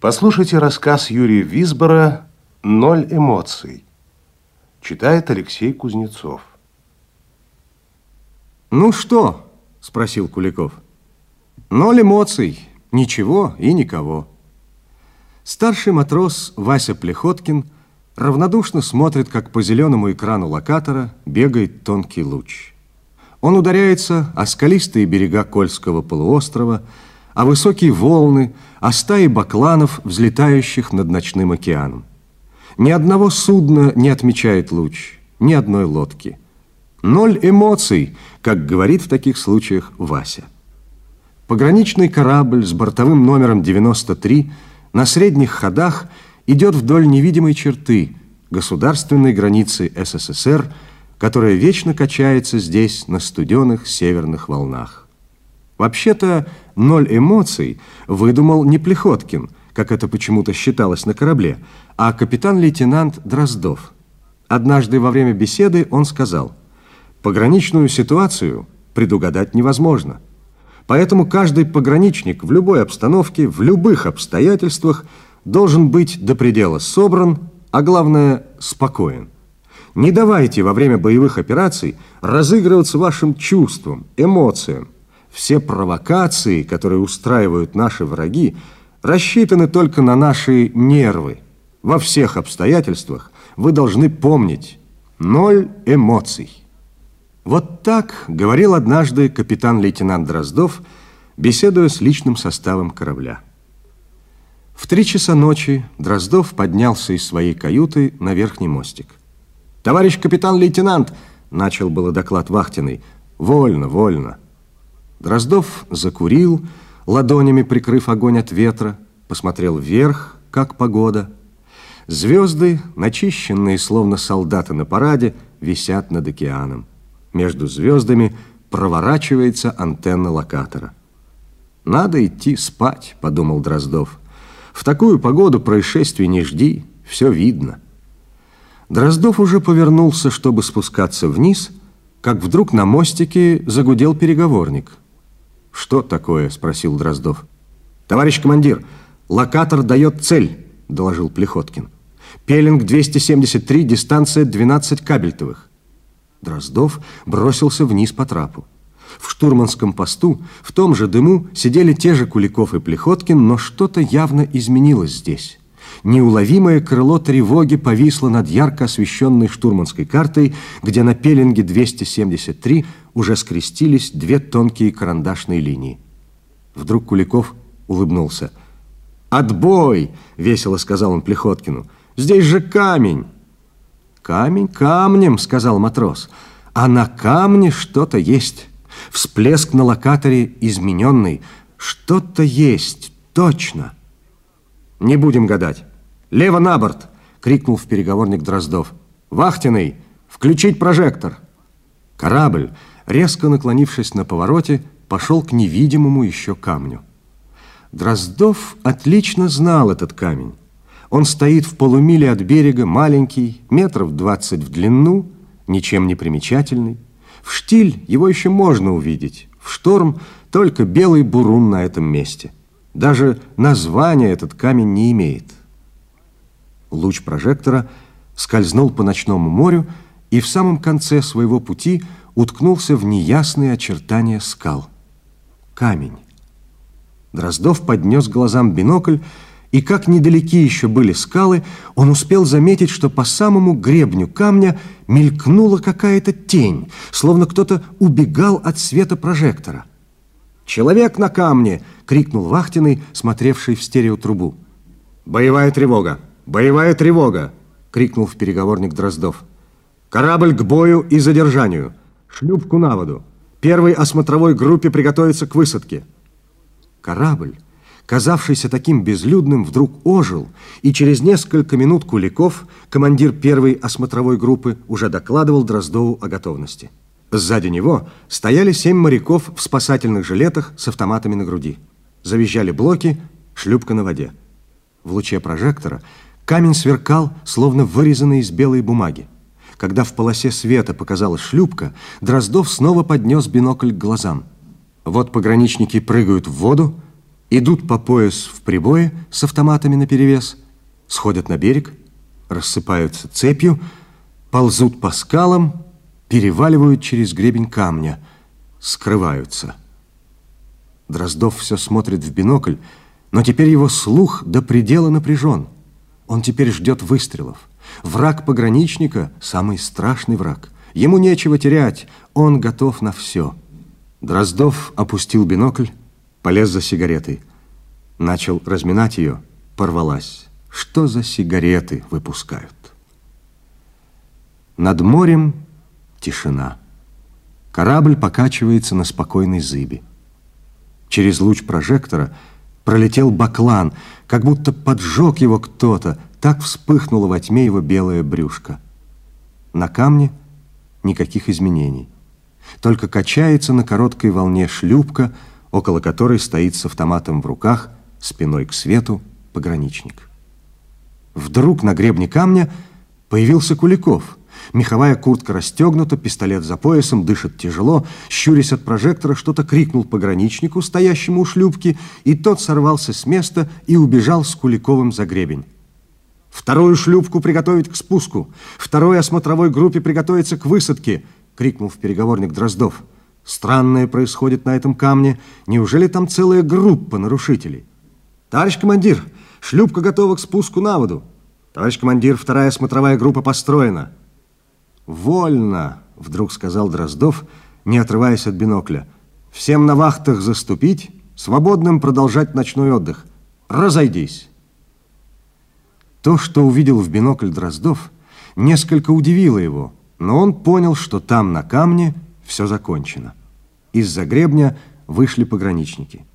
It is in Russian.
Послушайте рассказ Юрия Висбора «Ноль эмоций». Читает Алексей Кузнецов. «Ну что?» – спросил Куликов. «Ноль эмоций, ничего и никого». Старший матрос Вася Плехоткин равнодушно смотрит, как по зеленому экрану локатора бегает тонкий луч. Он ударяется о скалистые берега Кольского полуострова, о высокие волны, о стаи бакланов, взлетающих над ночным океаном. Ни одного судна не отмечает луч, ни одной лодки. Ноль эмоций, как говорит в таких случаях Вася. Пограничный корабль с бортовым номером 93 на средних ходах идет вдоль невидимой черты государственной границы СССР, которая вечно качается здесь на студеных северных волнах. Вообще-то ноль эмоций выдумал не Плехоткин, как это почему-то считалось на корабле, а капитан-лейтенант Дроздов. Однажды во время беседы он сказал, «Пограничную ситуацию предугадать невозможно. Поэтому каждый пограничник в любой обстановке, в любых обстоятельствах должен быть до предела собран, а главное – спокоен. Не давайте во время боевых операций разыгрываться вашим чувствам, эмоциям, все провокации, которые устраивают наши враги, рассчитаны только на наши нервы. Во всех обстоятельствах вы должны помнить ноль эмоций. Вот так говорил однажды капитан-лейтенант Дроздов, беседуя с личным составом корабля. В три часа ночи Дроздов поднялся из своей каюты на верхний мостик. «Товарищ капитан-лейтенант!» — начал было доклад Вахтиной. «Вольно, вольно». Дроздов закурил, ладонями прикрыв огонь от ветра, посмотрел вверх, как погода. Звезды, начищенные, словно солдаты на параде, висят над океаном. Между звездами проворачивается антенна локатора. «Надо идти спать», — подумал Дроздов. «В такую погоду происшествий не жди, все видно». Дроздов уже повернулся, чтобы спускаться вниз, как вдруг на мостике загудел переговорник — «Что такое?» – спросил Дроздов. «Товарищ командир, локатор дает цель», – доложил Плехоткин. «Пелинг 273, дистанция 12 кабельтовых». Дроздов бросился вниз по трапу. В штурманском посту в том же дыму сидели те же Куликов и Плехоткин, но что-то явно изменилось здесь. Неуловимое крыло тревоги повисло над ярко освещенной штурманской картой, где на пеленге 273 уже скрестились две тонкие карандашные линии. Вдруг Куликов улыбнулся. «Отбой!» — весело сказал он Плехоткину. «Здесь же камень!» «Камень камнем!» — сказал матрос. «А на камне что-то есть. Всплеск на локаторе измененный. Что-то есть, точно!» «Не будем гадать. Лево на борт!» — крикнул в переговорник Дроздов. «Вахтенный! Включить прожектор!» Корабль, резко наклонившись на повороте, пошел к невидимому еще камню. Дроздов отлично знал этот камень. Он стоит в полумиле от берега, маленький, метров двадцать в длину, ничем не примечательный. В штиль его еще можно увидеть, в шторм только белый бурун на этом месте. Даже названия этот камень не имеет. Луч прожектора скользнул по ночному морю и в самом конце своего пути уткнулся в неясные очертания скал. Камень. Дроздов поднес глазам бинокль, и как недалеки еще были скалы, он успел заметить, что по самому гребню камня мелькнула какая-то тень, словно кто-то убегал от света прожектора. «Человек на камне!» — крикнул Вахтиный, смотревший в стереотрубу. «Боевая тревога! Боевая тревога!» — крикнул в переговорник Дроздов. «Корабль к бою и задержанию! Шлюпку на воду! Первой осмотровой группе приготовиться к высадке!» Корабль, казавшийся таким безлюдным, вдруг ожил, и через несколько минут Куликов, командир первой осмотровой группы, уже докладывал Дроздову о готовности. Сзади него стояли семь моряков в спасательных жилетах с автоматами на груди. Завизжали блоки, шлюпка на воде. В луче прожектора камень сверкал, словно вырезанный из белой бумаги. Когда в полосе света показалась шлюпка, Дроздов снова поднес бинокль к глазам. Вот пограничники прыгают в воду, идут по пояс в прибое с автоматами наперевес, сходят на берег, рассыпаются цепью, ползут по скалам, переваливают через гребень камня, скрываются. Дроздов все смотрит в бинокль, но теперь его слух до предела напряжен. Он теперь ждет выстрелов. Враг пограничника – самый страшный враг. Ему нечего терять, он готов на все. Дроздов опустил бинокль, полез за сигаретой. Начал разминать ее, порвалась. Что за сигареты выпускают? Над морем тишина. Корабль покачивается на спокойной зыбе. Через луч прожектора пролетел баклан, как будто поджег его кто-то, так вспыхнуло во тьме его белое брюшко. На камне никаких изменений. Только качается на короткой волне шлюпка, около которой стоит с автоматом в руках, спиной к свету, пограничник. Вдруг на гребне камня появился Куликов – Меховая куртка расстегнута, пистолет за поясом, дышит тяжело. Щурясь от прожектора, что-то крикнул пограничнику, стоящему у шлюпки, и тот сорвался с места и убежал с Куликовым за гребень. «Вторую шлюпку приготовить к спуску! Второй осмотровой группе приготовиться к высадке!» — крикнул в переговорник Дроздов. «Странное происходит на этом камне. Неужели там целая группа нарушителей?» «Товарищ командир, шлюпка готова к спуску на воду!» «Товарищ командир, вторая смотровая группа построена!» «Вольно!» — вдруг сказал Дроздов, не отрываясь от бинокля. «Всем на вахтах заступить, свободным продолжать ночной отдых. Разойдись!» То, что увидел в бинокль Дроздов, несколько удивило его, но он понял, что там, на камне, все закончено. Из-за гребня вышли пограничники.